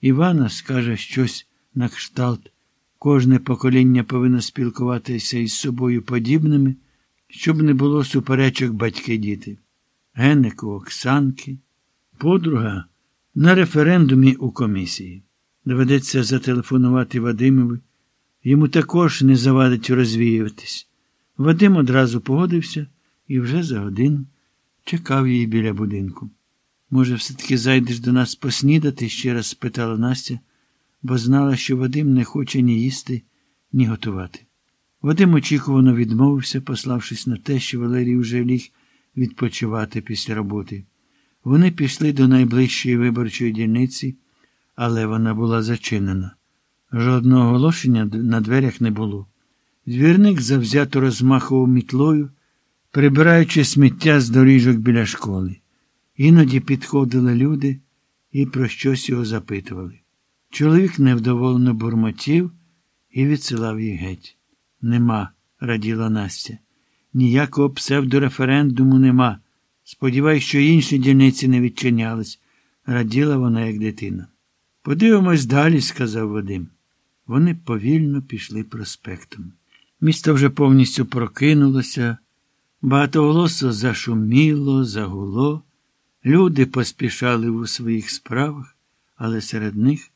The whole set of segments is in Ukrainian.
Івана скаже щось на кшталт. Кожне покоління повинно спілкуватися із собою подібними, щоб не було суперечок батьки-діти. Геннику Оксанки, подруга на референдумі у комісії. Доведеться зателефонувати Вадимові. Йому також не завадить розвіюватись. Вадим одразу погодився і вже за годину чекав її біля будинку. Може, все-таки зайдеш до нас поснідати? ще раз спитала Настя, бо знала, що Вадим не хоче ні їсти, ні готувати. Вадим очікувано відмовився, пославшись на те, що Валерій вже ліг відпочивати після роботи. Вони пішли до найближчої виборчої дільниці, але вона була зачинена. Жодного оголошення на дверях не було. Двірник завзято розмахував мітлою, прибираючи сміття з доріжок біля школи. Іноді підходили люди і про щось його запитували. Чоловік невдоволено бурмотів і відсилав їх геть. Нема, раділа Настя. Ніякого псевдореферендуму нема. Сподіваюсь, що інші дільниці не відчинялись, раділа вона, як дитина. Подивимось далі, сказав Вадим. Вони повільно пішли проспектом. Місто вже повністю прокинулося, багатоголосо зашуміло, загуло. Люди поспішали у своїх справах, але серед них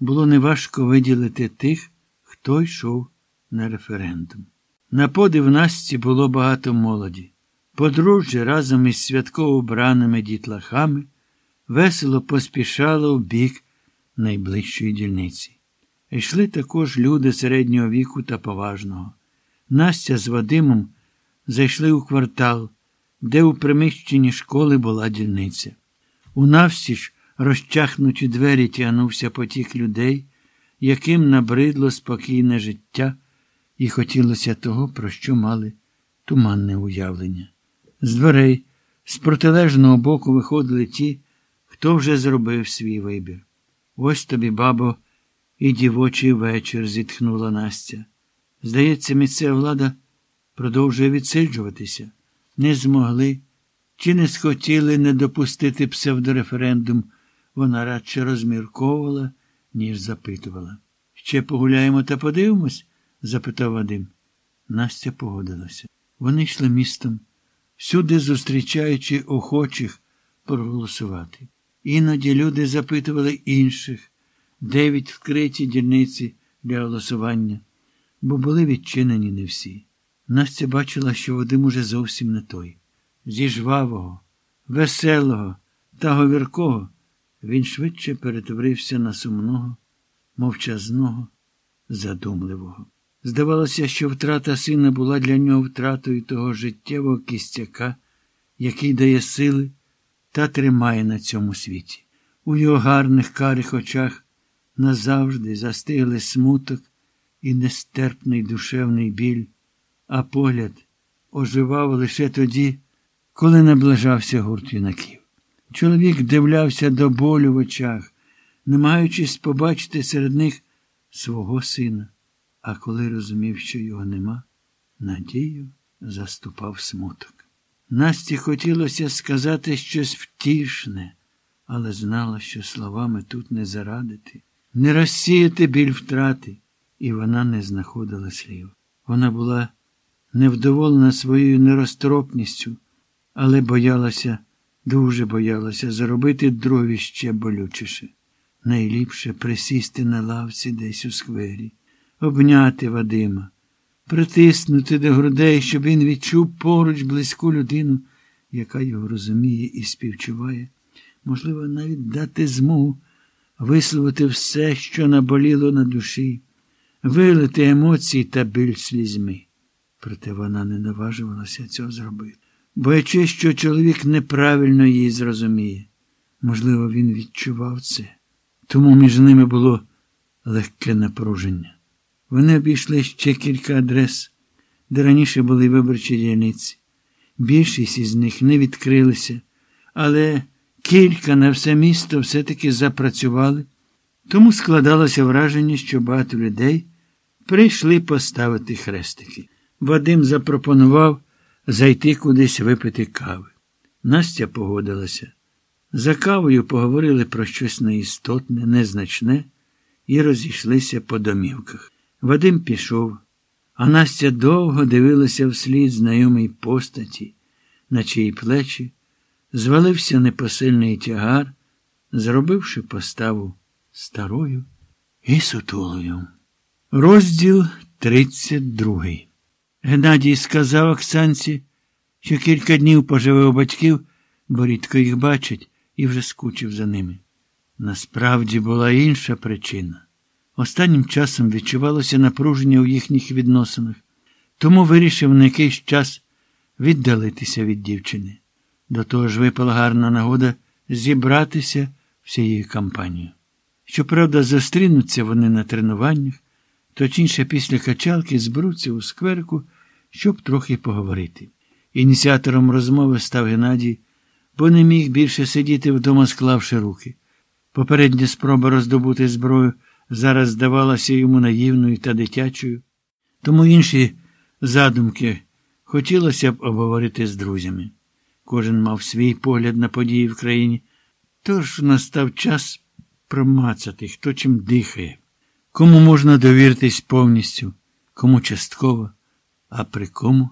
було неважко виділити тих, хто йшов на референдум. На подив Насті було багато молоді. Подружжя разом із святково браними дітлахами весело поспішало в бік найближчої дільниці. Йшли також люди середнього віку та поважного. Настя з Вадимом зайшли у квартал, де у приміщенні школи була дільниця. У навсіж розчахнуті двері тягнувся потік людей, яким набридло спокійне життя, і хотілося того, про що мали туманне уявлення. З дверей, з протилежного боку виходили ті, хто вже зробив свій вибір. Ось тобі, бабо, і дівочий вечір, зітхнула Настя. Здається, місцева влада продовжує відсиджуватися. Не змогли чи не схотіли не допустити псевдореферендум, вона радше розмірковувала, ніж запитувала. Ще погуляємо та подивимось? запитав Вадим. Настя погодилася. Вони йшли містом, всюди зустрічаючи охочих проголосувати. Іноді люди запитували інших, де відкриті дільниці для голосування, бо були відчинені не всі. Настя бачила, що Вадим уже зовсім не той. Зі жвавого, веселого та говіркого він швидше перетворився на сумного, мовчазного, задумливого. Здавалося, що втрата сина була для нього втратою того життєвого кістяка, який дає сили та тримає на цьому світі. У його гарних карих очах назавжди застигли смуток і нестерпний душевний біль, а погляд оживав лише тоді, коли наближався гурт юнаків. Чоловік дивлявся до болю в очах, намагаючись побачити серед них свого сина, а коли розумів, що його нема, надію заступав смуток. Насті хотілося сказати щось втішне, але знала, що словами тут не зарадити, не розсіяти біль втрати, і вона не знаходила слів. Вона була невдоволена своєю нерозтропністю, але боялася, дуже боялася заробити дрові ще болючіше. Найліпше присісти на лавці десь у сквері, обняти Вадима притиснути до грудей, щоб він відчув поруч близьку людину, яка його розуміє і співчуває, можливо, навіть дати змогу висловити все, що наболіло на душі, вилити емоції та біль слізьми. Проте вона не наважувалася цього зробити, боячись, що чоловік неправильно її зрозуміє. Можливо, він відчував це, тому між ними було легке напруження. Вони обійшли ще кілька адрес, де раніше були виборчі дільниці. Більшість із них не відкрилися, але кілька на все місто все-таки запрацювали, тому складалося враження, що багато людей прийшли поставити хрестики. Вадим запропонував зайти кудись випити кави. Настя погодилася. За кавою поговорили про щось неістотне, незначне і розійшлися по домівках. Вадим пішов, а Настя довго дивилася вслід знайомій постаті, на чиї плечі звалився непосильний тягар, зробивши поставу старою і сутулою. Розділ 32 Геннадій сказав Оксанці, що кілька днів поживе у батьків, бо рідко їх бачить, і вже скучив за ними. Насправді була інша причина. Останнім часом відчувалося напруження у їхніх відносинах, тому вирішив на якийсь час віддалитися від дівчини. До того ж випала гарна нагода зібратися всією компанією. Щоправда, зустрінуться вони на тренуваннях, точніше після качалки зберуться у скверку, щоб трохи поговорити. Ініціатором розмови став Геннадій, бо не міг більше сидіти вдома, склавши руки. Попередня спроба роздобути зброю зараз здавалася йому наївною та дитячою, тому інші задумки хотілося б обговорити з друзями. Кожен мав свій погляд на події в країні, тож настав час промацати, хто чим дихає, кому можна довіритись повністю, кому частково, а при кому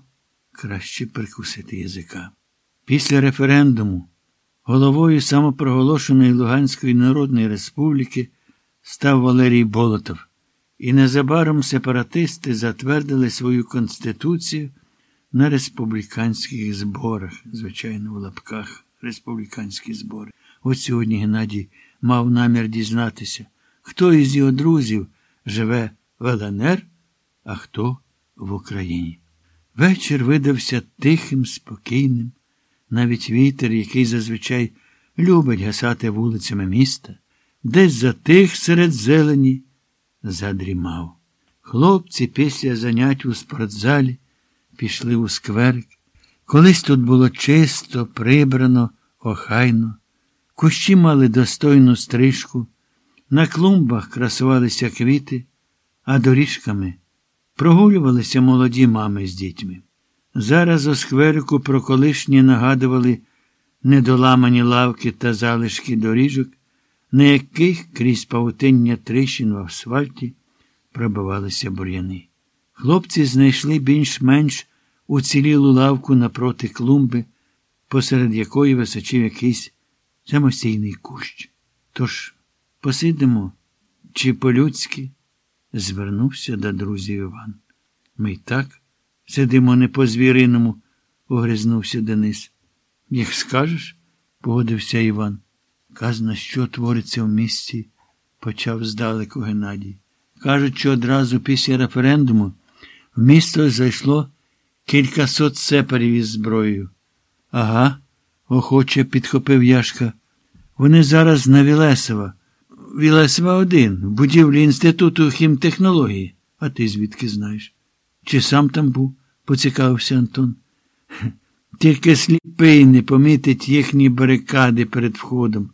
краще прикусити язика. Після референдуму головою самопроголошеної Луганської Народної Республіки став Валерій Болотов, і незабаром сепаратисти затвердили свою конституцію на республіканських зборах, звичайно, в лапках республіканські збори. От сьогодні Геннадій мав намір дізнатися, хто із його друзів живе в ЛНР, а хто в Україні. Вечір видався тихим, спокійним. Навіть вітер, який зазвичай любить гасати вулицями міста, десь затих серед зелені, задрімав. Хлопці після занять у спортзалі пішли у скверик. Колись тут було чисто, прибрано, охайно. Кущі мали достойну стрижку, на клумбах красувалися квіти, а доріжками прогулювалися молоді мами з дітьми. Зараз у скверику про колишні нагадували недоламані лавки та залишки доріжок, на яких крізь павутиння тріщин в асфальті пробивалися бур'яни. Хлопці знайшли більш-менш уцілілу лавку напроти клумби, посеред якої височив якийсь самостійний кущ. Тож посидимо чи по-людськи, звернувся до друзів Іван. Ми й так сидимо не по звіриному, огризнувся Денис. Як скажеш, погодився Іван. Казна, що твориться в місті, почав здалеку Геннадій. Кажуть, що одразу після референдуму в місто зайшло кількасот сепарів із зброєю. Ага, охоче підхопив Яшка. Вони зараз на Вілесова. Вілесова один, в будівлі Інституту хімтехнології. А ти звідки знаєш? Чи сам там був? поцікавився Антон. Тільки сліпий не помітить їхні барикади перед входом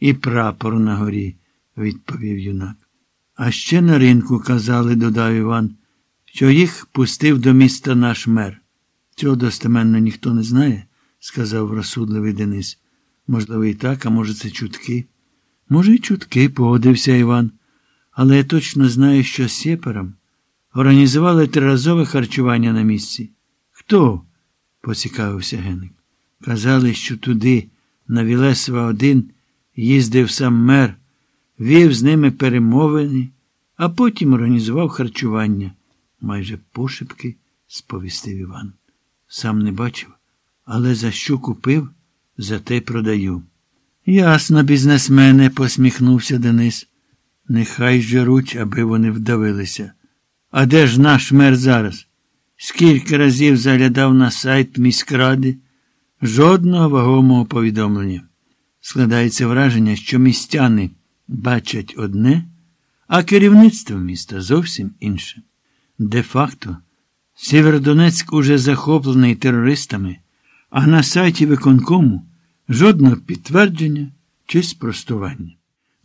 і прапор на горі, відповів юнак. А ще на ринку казали, додав Іван, що їх пустив до міста наш мер. Цього достеменно ніхто не знає, сказав розсудливий Денис. Можливо, і так, а може, це чутки. Може, й чутки, погодився Іван. Але я точно знаю, що сєперам організували триразове харчування на місці. Хто? поцікавився Геник. Казали, що туди, на Вілесова один, їздив сам мер, вів з ними перемовини, а потім організував харчування. Майже пошепки сповістив Іван. Сам не бачив, але за що купив, за те продаю. Ясно, бізнесмене, посміхнувся Денис. Нехай жеруть, аби вони вдавилися. А де ж наш мер зараз? Скільки разів заглядав на сайт міськради, жодного вагомого повідомлення. Складається враження, що містяни бачать одне, а керівництво міста зовсім інше. Де-факто, Сєвєродонецьк уже захоплений терористами, а на сайті виконкому жодного підтвердження чи спростування.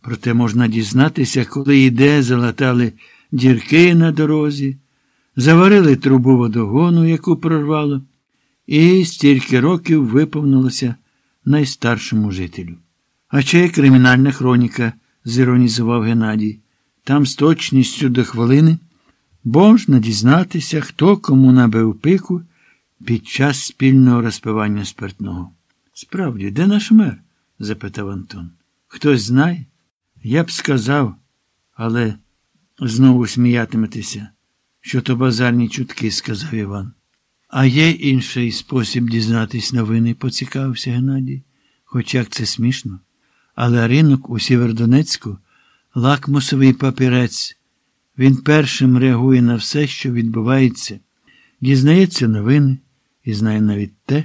Проте можна дізнатися, коли і де залатали дірки на дорозі, заварили трубу водогону, яку прорвало, і стільки років виповнилося найстаршому жителю. А ще є кримінальна хроніка, зіронізував Геннадій. Там з точністю до хвилини можна дізнатися, хто кому набив пику під час спільного розпивання спиртного. Справді, де наш мер? запитав Антон. Хтось знає? Я б сказав, але знову сміятиметеся, що то базарні чутки, сказав Іван. А є інший спосіб дізнатись новини, поцікавився Геннадій, хоч як це смішно. Але ринок у Сєвєродонецьку лакмусовий папірець. Він першим реагує на все, що відбувається, дізнається новини і знає навіть те,